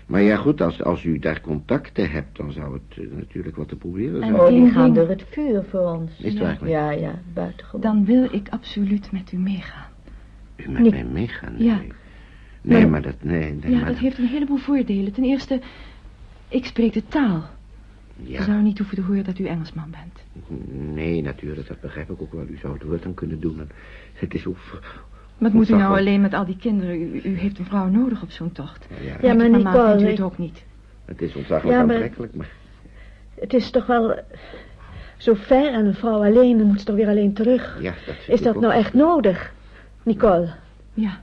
Maar ja, goed, als, als u daar contacten hebt, dan zou het eh, natuurlijk wat te proberen zijn. Oh, die gaan door het vuur voor ons. Is het ja. Ja, ja, buitengewoon. dan wil ik absoluut met u meegaan. U met Niet- mij meegaan? Ja. Nee, nee Maar- maar dat... Nee, nee, Ja, maar dat heeft een heleboel voordelen. Ten eerste, ik spreek de taal. Ja. Je zou niet hoeven te horen dat u Engelsman bent. Nee, natuurlijk, dat begrijp ik ook wel. U zou het woord dan kunnen doen. En het is ver- Wat moet u nou alleen met al die kinderen? U, u heeft een vrouw nodig op zo'n tocht. Ja, ja, Ja, maar Mama Nicole, vindt u ik- het ook niet. het is ontzaglijk Ja, maar- aantrekkelijk, maar... Het is toch wel zo ver en een vrouw alleen, dan moet ze toch weer alleen terug. Ja, dat Is ik dat ook. nou echt nodig, Nicole? Ja,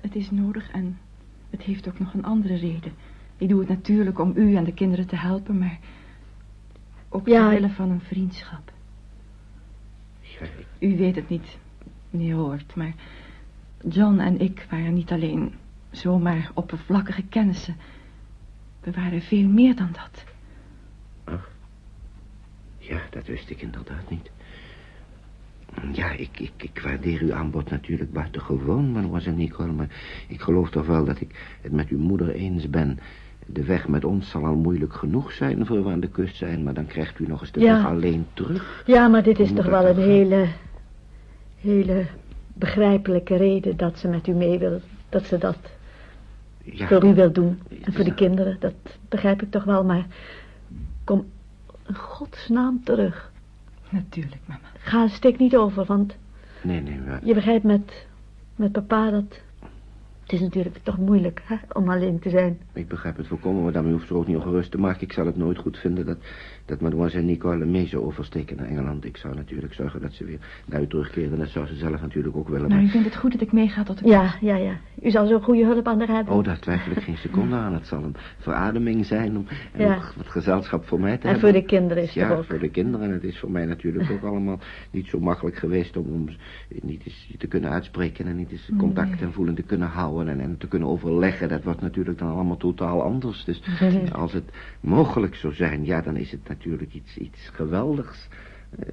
het is nodig en het heeft ook nog een andere reden. Ik doe het natuurlijk om u en de kinderen te helpen, maar ook Ja. ter wille van een vriendschap. Ja, U weet het niet, meneer Hoort, maar John en ik waren niet alleen zomaar oppervlakkige kennissen. We waren veel meer dan dat. Ja, dat wist ik inderdaad niet. Ja, ik, ik, ik waardeer uw aanbod natuurlijk buitengewoon, mademoiselle Nicole, maar ik geloof toch wel dat ik het met uw moeder eens ben. De weg met ons zal al moeilijk genoeg zijn voor we aan de kust zijn, maar dan krijgt u nog eens de Ja. weg alleen terug. Ja, maar dit is toch wel een gaan? hele, hele begrijpelijke reden dat ze met u mee wil. Dat ze dat Ja, voor u wil doen. En voor de kinderen, dat begrijp ik toch wel, maar kom in godsnaam terug. Natuurlijk, mama. Ga steek niet over, want nee, nee, maar... je begrijpt met, met papa dat... Het is natuurlijk toch moeilijk hè, om alleen te zijn. Ik begrijp het volkomen, maar daarmee hoeft ze ook niet ongerust te maken. Ik zal het nooit goed vinden dat, dat mademoiselle Nicole mee zou oversteken naar Engeland. Ik zou natuurlijk zorgen dat ze weer naar u terugkeerde. Dat zou ze zelf natuurlijk ook willen. Maar Maar... u vindt het goed dat ik meega tot de Ja, ja, ja. U zal zo'n goede hulp aan de hebben. Oh, daar twijfel ik geen seconde aan. Het zal een verademing zijn om en Ja. wat gezelschap voor mij te en hebben. voor de kinderen is het Ja, ook. voor de kinderen. En het is voor mij natuurlijk ook allemaal niet zo makkelijk geweest om, om niet eens te kunnen uitspreken en niet eens contact en voelen te kunnen houden en, en te kunnen overleggen. Dat wordt natuurlijk dan allemaal totaal anders. Dus *laughs* als het mogelijk zou zijn, ja, dan is het natuurlijk iets, iets geweldigs. Eh,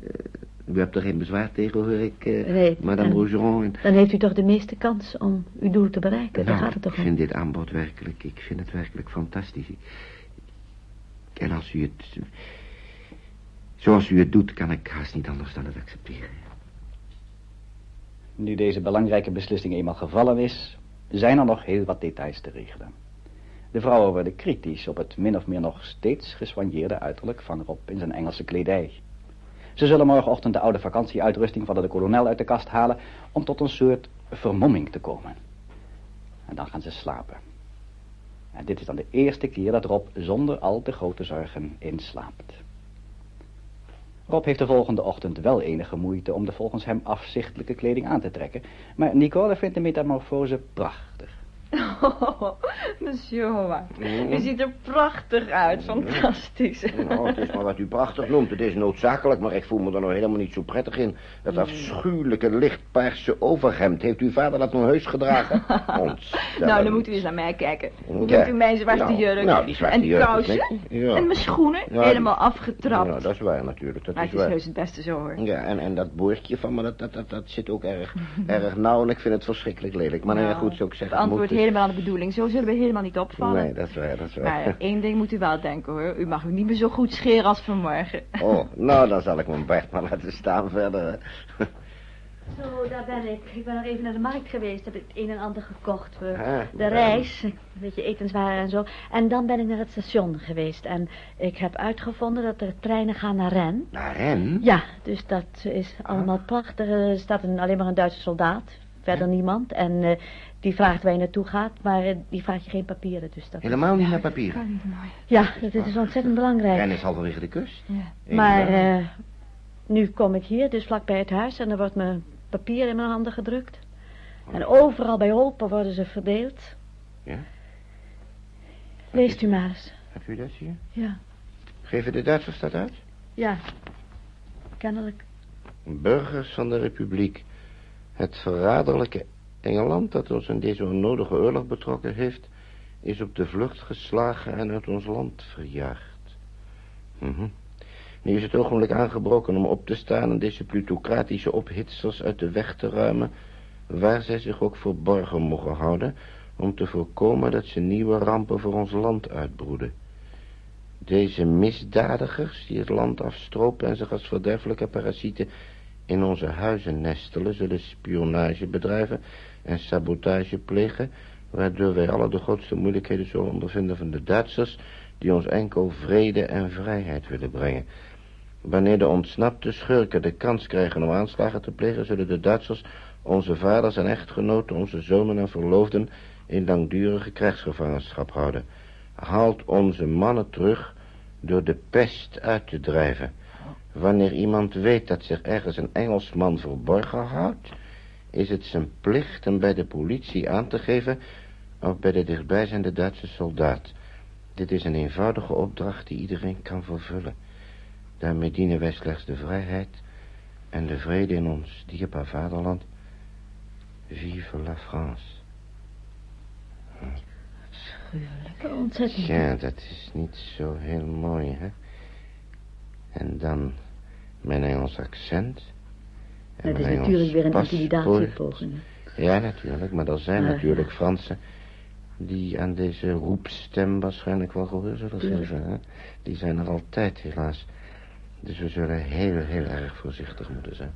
u hebt er geen bezwaar tegen, hoor ik, eh, Nee, madame Rougeron. En, Dan heeft u toch de meeste kans om uw doel te bereiken. Daar nou, gaat het toch ik om. vind dit aanbod werkelijk, ik vind het werkelijk fantastisch. Ik- en als u het, zoals u het doet, kan ik haast niet anders dan het accepteren. Nu deze belangrijke beslissing eenmaal gevallen is, zijn er nog heel wat details te regelen. De vrouwen worden kritisch op het min of meer nog steeds geswanjeerde uiterlijk van Rob in zijn Engelse kledij. Ze zullen morgenochtend de oude vakantieuitrusting van de kolonel uit de kast halen om tot een soort vermomming te komen. En dan gaan ze slapen. En dit is dan de eerste keer dat Rob zonder al te grote zorgen inslaapt. Rob heeft de volgende ochtend wel enige moeite om de volgens hem afzichtelijke kleding aan te trekken. Maar Nicole vindt de metamorfose prachtig. Oh, monsieur Howard. U ziet er prachtig uit. Fantastisch. Nou, het is maar wat u prachtig noemt. Het is noodzakelijk, maar ik voel me er nou helemaal niet zo prettig in. Dat afschuwelijke lichtpaarse overhemd. Heeft uw vader dat nog heus gedragen? *laughs* Nou, dan moet u eens naar mij kijken. Hoe Ja. u mijn zwarte Nou, jurk? nou, die zwarte en is kousen? Ja. En mijn schoenen? Ja, Helemaal die- afgetrapt. Ja, dat is waar natuurlijk. Dat maar is het is waar. heus het beste zo, hoor. Ja, en, en dat boordje van me, dat, dat, dat, dat zit ook erg, *laughs* erg nauw en ik vind het verschrikkelijk lelijk. Maar nou ja, goed, zo ik zeg. Het antwoord helemaal aan de bedoeling. Zo zullen we helemaal niet opvallen. Nee, dat is waar, dat is waar. Maar één ding moet u wel denken, hoor. U mag u niet meer zo goed scheren als vanmorgen. Oh, nou, dan zal ik mijn Bert maar laten staan verder. Zo, daar ben ik. Ik ben nog even naar de markt geweest. Heb ik het een en ander gekocht voor Ah, de reis. Een beetje etenswaren en zo. En dan ben ik naar het station geweest. En ik heb uitgevonden dat er treinen gaan naar Rennes. Naar Ren? Ja, dus dat is allemaal prachtig. Er staat een, alleen maar een Duitse soldaat. Verder niemand. En eh, die vraagt waar je naartoe gaat. Maar eh, die vraagt je geen papieren. Dus dat Helemaal niet naar papier. Kan niet mooi. Ja, dat is ontzettend belangrijk. Ren is halverwege de kust. Ja. Maar eh, nu kom ik hier, dus vlakbij het huis. En er wordt mijn papier in mijn handen gedrukt. En overal bij Holpen worden ze verdeeld. Ja? Leest u maar eens. Heb u dat hier? Ja, Geven de Duitsers dat uit? ja. Kennelijk. Burgers van de Republiek. Het verraderlijke Engeland dat ons in deze onnodige oorlog betrokken heeft... is op de vlucht geslagen en uit ons land verjaagd. Mhm. Nu is het ogenblik aangebroken om op te staan... en deze plutocratische ophitsers uit de weg te ruimen... waar zij zich ook verborgen mogen houden... om te voorkomen dat ze nieuwe rampen voor ons land uitbroeden. Deze misdadigers die het land afstropen en zich als verderfelijke parasieten in onze huizen nestelen, zullen spionage bedrijven en sabotage plegen, waardoor wij alle de grootste moeilijkheden zullen ondervinden van de Duitsers, die ons enkel vrede en vrijheid willen brengen. Wanneer de ontsnapte schurken de kans krijgen om aanslagen te plegen, zullen de Duitsers onze vaders en echtgenoten, onze zonen en verloofden in langdurige krijgsgevangenschap houden. Haalt onze mannen terug door de pest uit te drijven. Wanneer iemand weet dat zich ergens een Engelsman verborgen houdt, is het zijn plicht hem bij de politie aan te geven of bij de dichtbijzijnde Duitse soldaat. Dit is een eenvoudige opdracht die iedereen kan vervullen. Daarmee dienen wij slechts de vrijheid en de vrede in ons dierbaar vaderland. Vive la France. Ontzettend. Ja, dat is niet zo heel mooi, hè? En dan mijn Engels accent. En Dat is natuurlijk weer een intimidatiepoging. Ja, natuurlijk, maar er zijn natuurlijk Fransen die aan deze roepstem waarschijnlijk wel gehoor zullen geven. Hè? Die zijn er altijd, helaas. Dus we zullen heel, heel erg voorzichtig moeten zijn.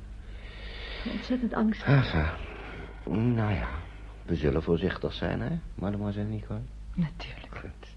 Ontzettend angst. Enfin, nou ja, we zullen voorzichtig zijn, hè, mademoiselle Nicole? Natuurlijk. Goed.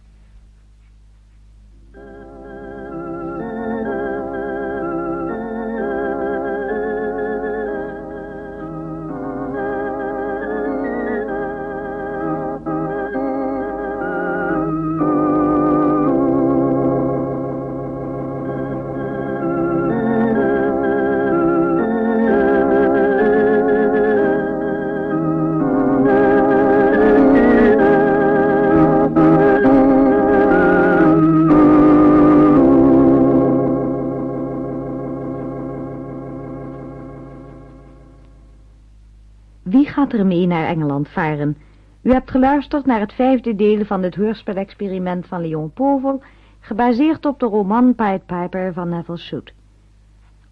Mee naar Engeland varen? U hebt geluisterd naar het vijfde deel van het hoorspelexperiment van Leon Povel, gebaseerd op de roman Pied Piper van Neville Shute.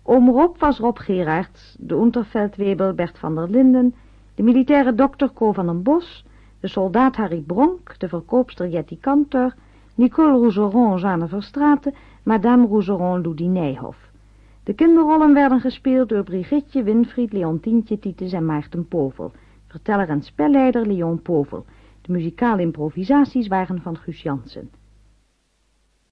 Oom Rob was Rob Gerards, de onderveldwebel Bert van der Linden, de militaire dokter Co van den Bos, de soldaat Harry Bronk, de verkoopster Jetty Kantor, Nicole Rougeron Jeanne Verstraeten, Madame Rougeron Loudie Nijhoff. De kinderrollen werden gespeeld door Brigitte, Winfried, Leontientje, Titus en Maarten Povel. Verteller en spelleider Leon Povel. De muzikale improvisaties waren van Guus Jansen.